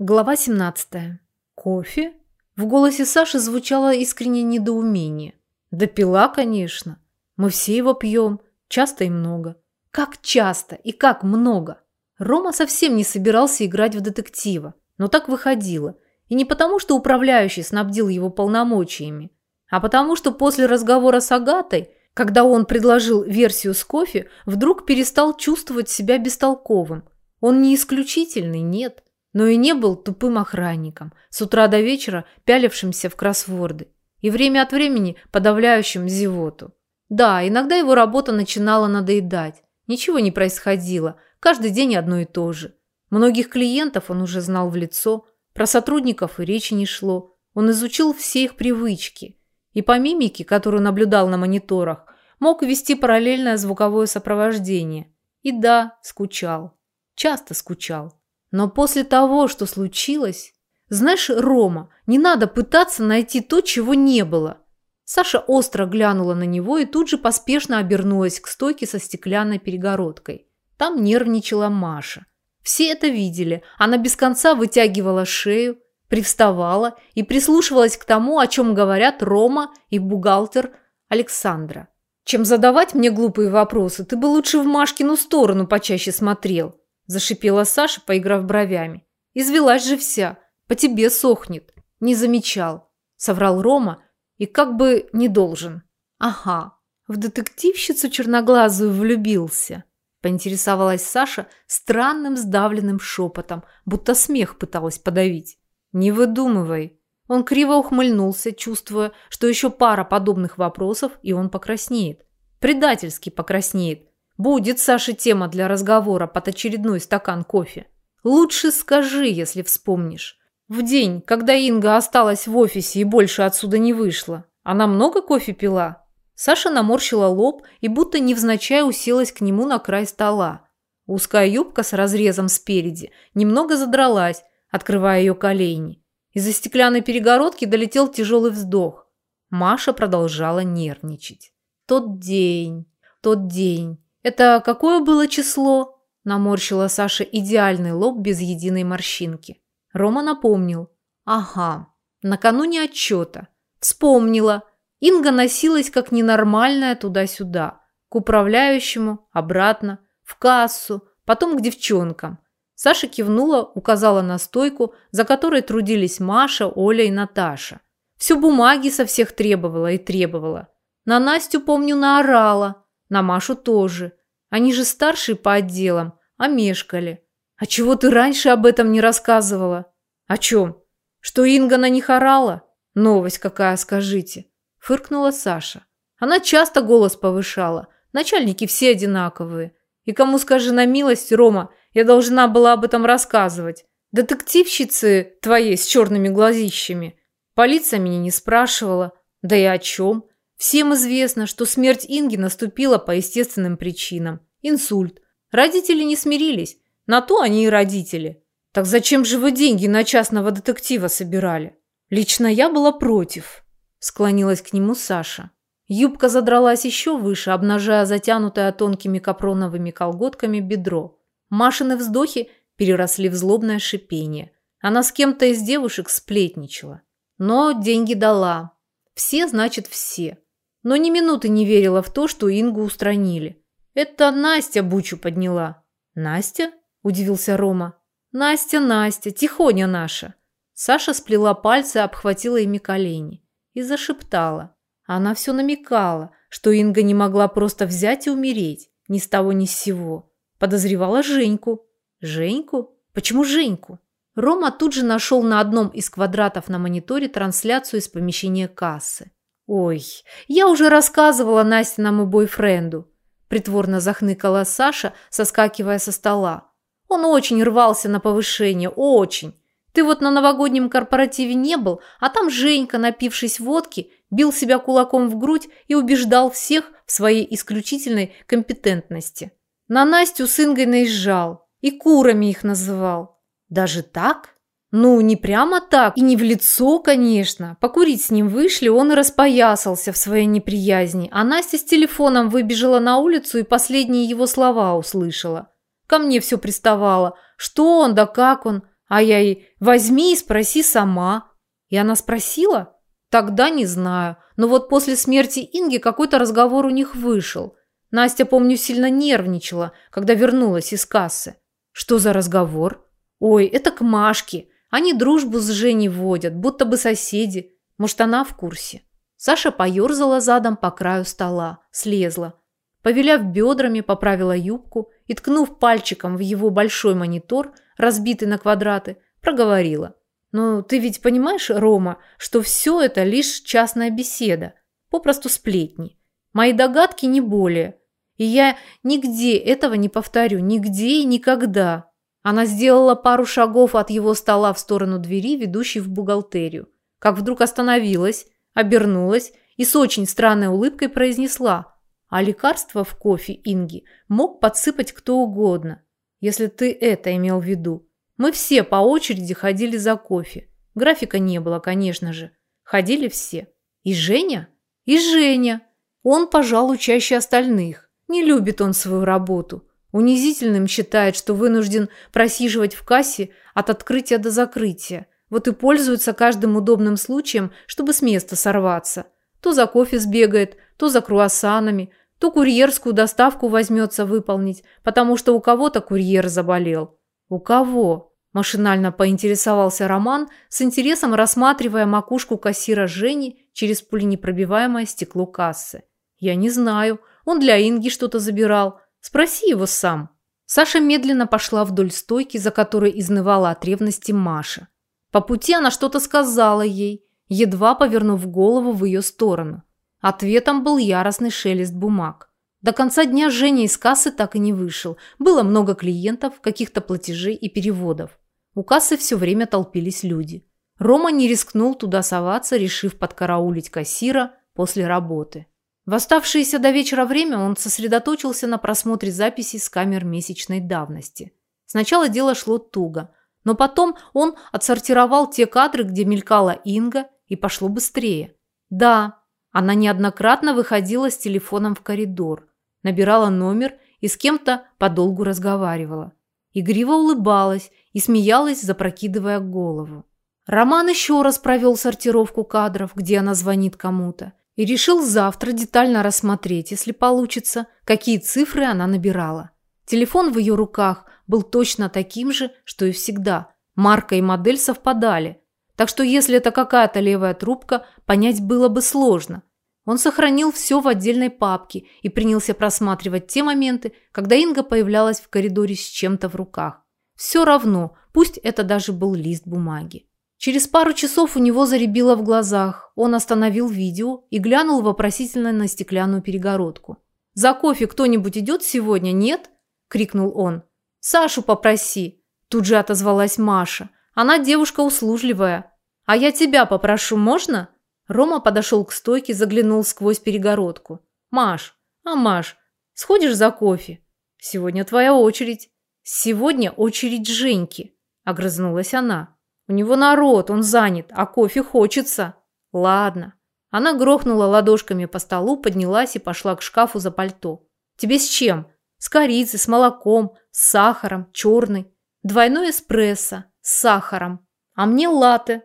Глава 17. Кофе? В голосе Саши звучало искреннее недоумение. Да пила, конечно. Мы все его пьем. Часто и много. Как часто и как много. Рома совсем не собирался играть в детектива. Но так выходило. И не потому, что управляющий снабдил его полномочиями, а потому, что после разговора с Агатой, когда он предложил версию с кофе, вдруг перестал чувствовать себя бестолковым. Он не исключительный, нет но и не был тупым охранником, с утра до вечера пялившимся в кроссворды и время от времени подавляющим зевоту. Да, иногда его работа начинала надоедать. Ничего не происходило, каждый день одно и то же. Многих клиентов он уже знал в лицо, про сотрудников и речи не шло. Он изучил все их привычки. И по мимике, которую наблюдал на мониторах, мог вести параллельное звуковое сопровождение. И да, скучал. Часто скучал. Но после того, что случилось... Знаешь, Рома, не надо пытаться найти то, чего не было. Саша остро глянула на него и тут же поспешно обернулась к стойке со стеклянной перегородкой. Там нервничала Маша. Все это видели. Она без конца вытягивала шею, привставала и прислушивалась к тому, о чем говорят Рома и бухгалтер Александра. Чем задавать мне глупые вопросы, ты бы лучше в Машкину сторону почаще смотрел. Зашипела Саша, поиграв бровями. Извелась же вся. По тебе сохнет. Не замечал. Соврал Рома и как бы не должен. Ага, в детективщицу черноглазую влюбился. Поинтересовалась Саша странным сдавленным шепотом, будто смех пыталась подавить. «Не выдумывай». Он криво ухмыльнулся, чувствуя, что еще пара подобных вопросов, и он покраснеет. Предательски покраснеет, Будет, Саша, тема для разговора под очередной стакан кофе. Лучше скажи, если вспомнишь. В день, когда Инга осталась в офисе и больше отсюда не вышла, она много кофе пила? Саша наморщила лоб и будто невзначай уселась к нему на край стола. Узкая юбка с разрезом спереди немного задралась, открывая ее колени. Из-за стеклянной перегородки долетел тяжелый вздох. Маша продолжала нервничать. Тот день, тот день. «Это какое было число?» – наморщила Саша идеальный лоб без единой морщинки. Рома напомнил. «Ага, накануне отчета. Вспомнила. Инга носилась как ненормальная туда-сюда. К управляющему, обратно, в кассу, потом к девчонкам. Саша кивнула, указала на стойку, за которой трудились Маша, Оля и Наташа. Все бумаги со всех требовала и требовала. На Настю, помню, наорала. На Машу тоже. Они же старшие по отделам, а мешкали. А чего ты раньше об этом не рассказывала? О чем? Что Инга на них орала? Новость какая, скажите. Фыркнула Саша. Она часто голос повышала. Начальники все одинаковые. И кому скажи на милость, Рома, я должна была об этом рассказывать. Детективщицы твоей с черными глазищами. Полиция меня не спрашивала. Да и о чем? Всем известно, что смерть Инги наступила по естественным причинам. Инсульт. Родители не смирились. На то они и родители. Так зачем же вы деньги на частного детектива собирали? Лично я была против. Склонилась к нему Саша. Юбка задралась еще выше, обнажая затянутое тонкими капроновыми колготками бедро. Машины вздохи переросли в злобное шипение. Она с кем-то из девушек сплетничала. Но деньги дала. Все значит все но ни минуты не верила в то, что Ингу устранили. Это Настя бучу подняла. «Настя?» – удивился Рома. «Настя, Настя, тихоня наша!» Саша сплела пальцы, обхватила ими колени и зашептала. Она все намекала, что Инга не могла просто взять и умереть, ни с того ни с сего. Подозревала Женьку. Женьку? Почему Женьку? Рома тут же нашел на одном из квадратов на мониторе трансляцию из помещения кассы. «Ой, я уже рассказывала Настиному бойфренду», – притворно захныкала Саша, соскакивая со стола. «Он очень рвался на повышение, очень. Ты вот на новогоднем корпоративе не был, а там Женька, напившись водки, бил себя кулаком в грудь и убеждал всех в своей исключительной компетентности. На Настю с Ингой наезжал и курами их называл. Даже так?» Ну, не прямо так и не в лицо, конечно. Покурить с ним вышли, он распоясался в своей неприязни, а Настя с телефоном выбежала на улицу и последние его слова услышала. Ко мне все приставало. Что он, да как он? А я ей «возьми и спроси сама». И она спросила? Тогда не знаю. Но вот после смерти Инги какой-то разговор у них вышел. Настя, помню, сильно нервничала, когда вернулась из кассы. Что за разговор? Ой, это к Машке. Они дружбу с Женей водят, будто бы соседи. Может, она в курсе. Саша поерзала задом по краю стола, слезла. Повеляв бедрами, поправила юбку и, ткнув пальчиком в его большой монитор, разбитый на квадраты, проговорила. «Ну, ты ведь понимаешь, Рома, что все это лишь частная беседа, попросту сплетни. Мои догадки не более. И я нигде этого не повторю, нигде и никогда». Она сделала пару шагов от его стола в сторону двери, ведущей в бухгалтерию. Как вдруг остановилась, обернулась и с очень странной улыбкой произнесла «А лекарство в кофе Инги мог подсыпать кто угодно, если ты это имел в виду. Мы все по очереди ходили за кофе. Графика не было, конечно же. Ходили все. И Женя? И Женя. Он, пожалуй, чаще остальных. Не любит он свою работу. Унизительным считает, что вынужден просиживать в кассе от открытия до закрытия. Вот и пользуется каждым удобным случаем, чтобы с места сорваться. То за кофе сбегает, то за круассанами, то курьерскую доставку возьмется выполнить, потому что у кого-то курьер заболел. У кого? Машинально поинтересовался Роман, с интересом рассматривая макушку кассира Жени через пуленепробиваемое стекло кассы. «Я не знаю. Он для Инги что-то забирал. Спроси его сам». Саша медленно пошла вдоль стойки, за которой изнывала от ревности Маша. По пути она что-то сказала ей, едва повернув голову в ее сторону. Ответом был яростный шелест бумаг. До конца дня Женя из кассы так и не вышел. Было много клиентов, каких-то платежей и переводов. У кассы все время толпились люди. Рома не рискнул туда соваться, решив подкараулить кассира после работы. В оставшееся до вечера время он сосредоточился на просмотре записей с камер месячной давности. Сначала дело шло туго, но потом он отсортировал те кадры, где мелькала Инга, и пошло быстрее. Да, она неоднократно выходила с телефоном в коридор, набирала номер и с кем-то подолгу разговаривала. Игриво улыбалась и смеялась, запрокидывая голову. Роман еще раз провел сортировку кадров, где она звонит кому-то, и решил завтра детально рассмотреть, если получится, какие цифры она набирала. Телефон в ее руках был точно таким же, что и всегда. Марка и модель совпадали. Так что если это какая-то левая трубка, понять было бы сложно. Он сохранил все в отдельной папке и принялся просматривать те моменты, когда Инга появлялась в коридоре с чем-то в руках. Все равно, пусть это даже был лист бумаги. Через пару часов у него заребило в глазах. Он остановил видео и глянул вопросительно на стеклянную перегородку. «За кофе кто-нибудь идет сегодня, нет?» – крикнул он. «Сашу попроси!» – тут же отозвалась Маша. «Она девушка услужливая. А я тебя попрошу, можно?» Рома подошел к стойке, заглянул сквозь перегородку. «Маш, а Маш, сходишь за кофе? Сегодня твоя очередь». «Сегодня очередь Женьки», – огрызнулась она. «У него народ, он занят, а кофе хочется». «Ладно». Она грохнула ладошками по столу, поднялась и пошла к шкафу за пальто. «Тебе с чем?» «С корицей, с молоком, с сахаром, черный. Двойной эспрессо, с сахаром. А мне латте,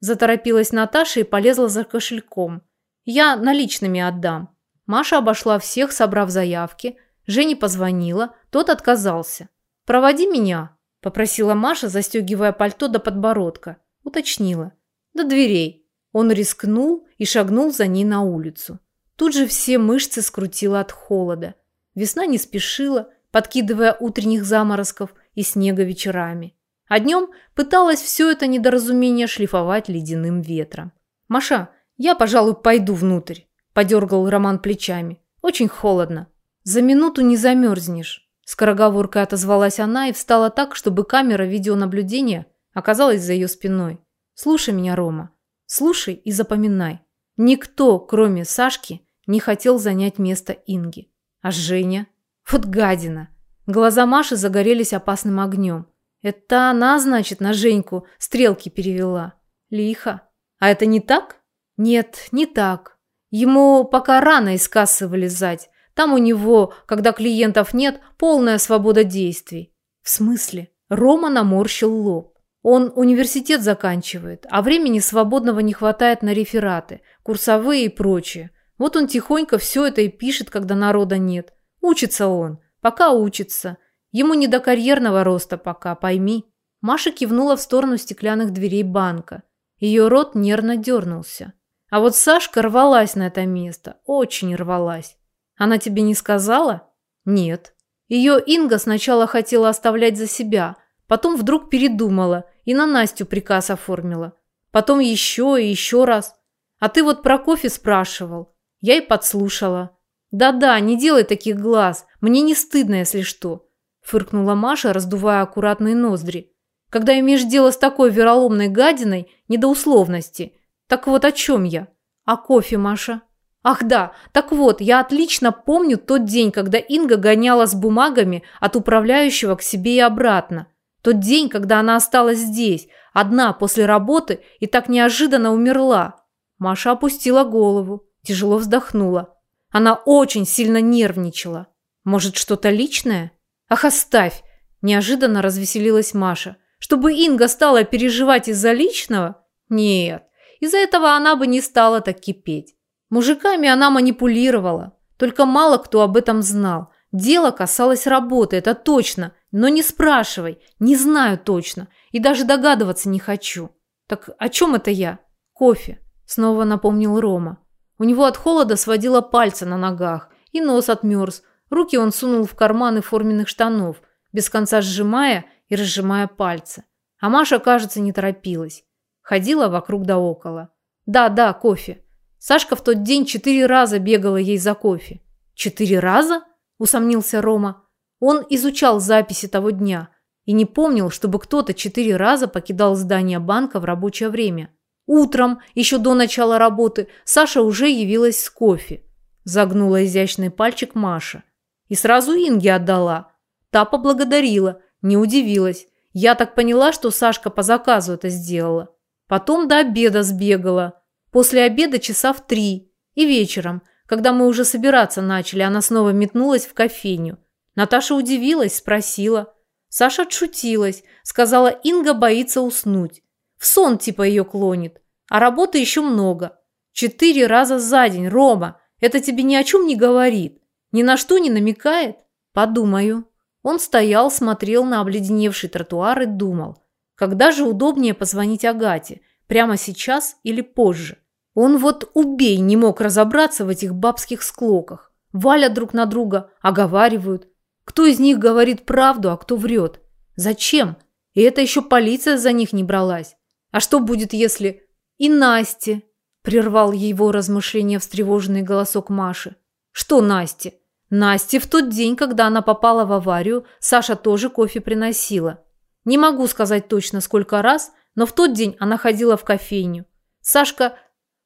Заторопилась Наташа и полезла за кошельком. «Я наличными отдам». Маша обошла всех, собрав заявки. Жене позвонила, тот отказался. «Проводи меня», – попросила Маша, застегивая пальто до подбородка. Уточнила. «До дверей». Он рискнул и шагнул за ней на улицу. Тут же все мышцы скрутило от холода. Весна не спешила, подкидывая утренних заморозков и снега вечерами. А днем пыталась все это недоразумение шлифовать ледяным ветром. «Маша, я, пожалуй, пойду внутрь», – подергал Роман плечами. «Очень холодно. За минуту не замерзнешь». Скороговоркой отозвалась она и встала так, чтобы камера видеонаблюдения оказалась за ее спиной. «Слушай меня, Рома. Слушай и запоминай. Никто, кроме Сашки, не хотел занять место Инги. А Женя? Вот гадина!» Глаза Маши загорелись опасным огнем. Это она, значит, на Женьку стрелки перевела. Лихо. А это не так? Нет, не так. Ему пока рано из кассы вылезать. Там у него, когда клиентов нет, полная свобода действий. В смысле? Рома наморщил лоб. Он университет заканчивает, а времени свободного не хватает на рефераты, курсовые и прочее. Вот он тихонько все это и пишет, когда народа нет. Учится он, пока учится. Ему не до карьерного роста пока, пойми. Маша кивнула в сторону стеклянных дверей банка. Ее рот нервно дернулся. А вот Сашка рвалась на это место, очень рвалась. Она тебе не сказала? Нет. Ее Инга сначала хотела оставлять за себя, потом вдруг передумала и на Настю приказ оформила. Потом еще и еще раз. А ты вот про кофе спрашивал. Я и подслушала. Да-да, не делай таких глаз. Мне не стыдно, если что. Фыркнула Маша, раздувая аккуратные ноздри. Когда имеешь дело с такой вероломной гадиной, не до условности. Так вот о чем я? О кофе, Маша. Ах да, так вот, я отлично помню тот день, когда Инга гоняла с бумагами от управляющего к себе и обратно. Тот день, когда она осталась здесь, одна после работы и так неожиданно умерла. Маша опустила голову, тяжело вздохнула. Она очень сильно нервничала. Может, что-то личное? Ах, оставь! Неожиданно развеселилась Маша. Чтобы Инга стала переживать из-за личного? Нет, из-за этого она бы не стала так кипеть. Мужиками она манипулировала. Только мало кто об этом знал. Дело касалось работы, это точно. Но не спрашивай, не знаю точно. И даже догадываться не хочу. Так о чем это я? Кофе, снова напомнил Рома. У него от холода сводило пальцы на ногах, и нос отмерз. Руки он сунул в карманы форменных штанов, без конца сжимая и разжимая пальцы. А Маша, кажется, не торопилась. Ходила вокруг да около. Да, да, кофе. Сашка в тот день четыре раза бегала ей за кофе. «Четыре раза?» – усомнился Рома. Он изучал записи того дня и не помнил, чтобы кто-то четыре раза покидал здание банка в рабочее время. Утром, еще до начала работы, Саша уже явилась с кофе. Загнула изящный пальчик Маша. И сразу Инге отдала. Та поблагодарила, не удивилась. Я так поняла, что Сашка по заказу это сделала. Потом до обеда сбегала. После обеда часа в три. И вечером, когда мы уже собираться начали, она снова метнулась в кофейню. Наташа удивилась, спросила. Саша отшутилась, сказала, Инга боится уснуть. В сон типа ее клонит. А работы еще много. Четыре раза за день, Рома. Это тебе ни о чем не говорит. Ни на что не намекает? Подумаю. Он стоял, смотрел на обледеневший тротуар и думал, когда же удобнее позвонить Агате, прямо сейчас или позже. Он вот убей не мог разобраться в этих бабских склоках. Валят друг на друга, оговаривают. Кто из них говорит правду, а кто врет? Зачем? И это еще полиция за них не бралась. А что будет, если... И Насте, прервал его размышления встревоженный голосок Маши. Что Насте? Насте в тот день, когда она попала в аварию, Саша тоже кофе приносила. Не могу сказать точно, сколько раз, но в тот день она ходила в кофейню. Сашка...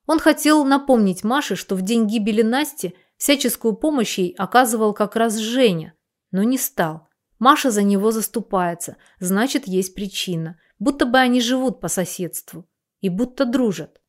Он хотел напомнить Маше, что в день гибели Насти всяческую помощь ей оказывал как раз Женя, но не стал. Маша за него заступается, значит, есть причина. Будто бы они живут по соседству. И будто дружат.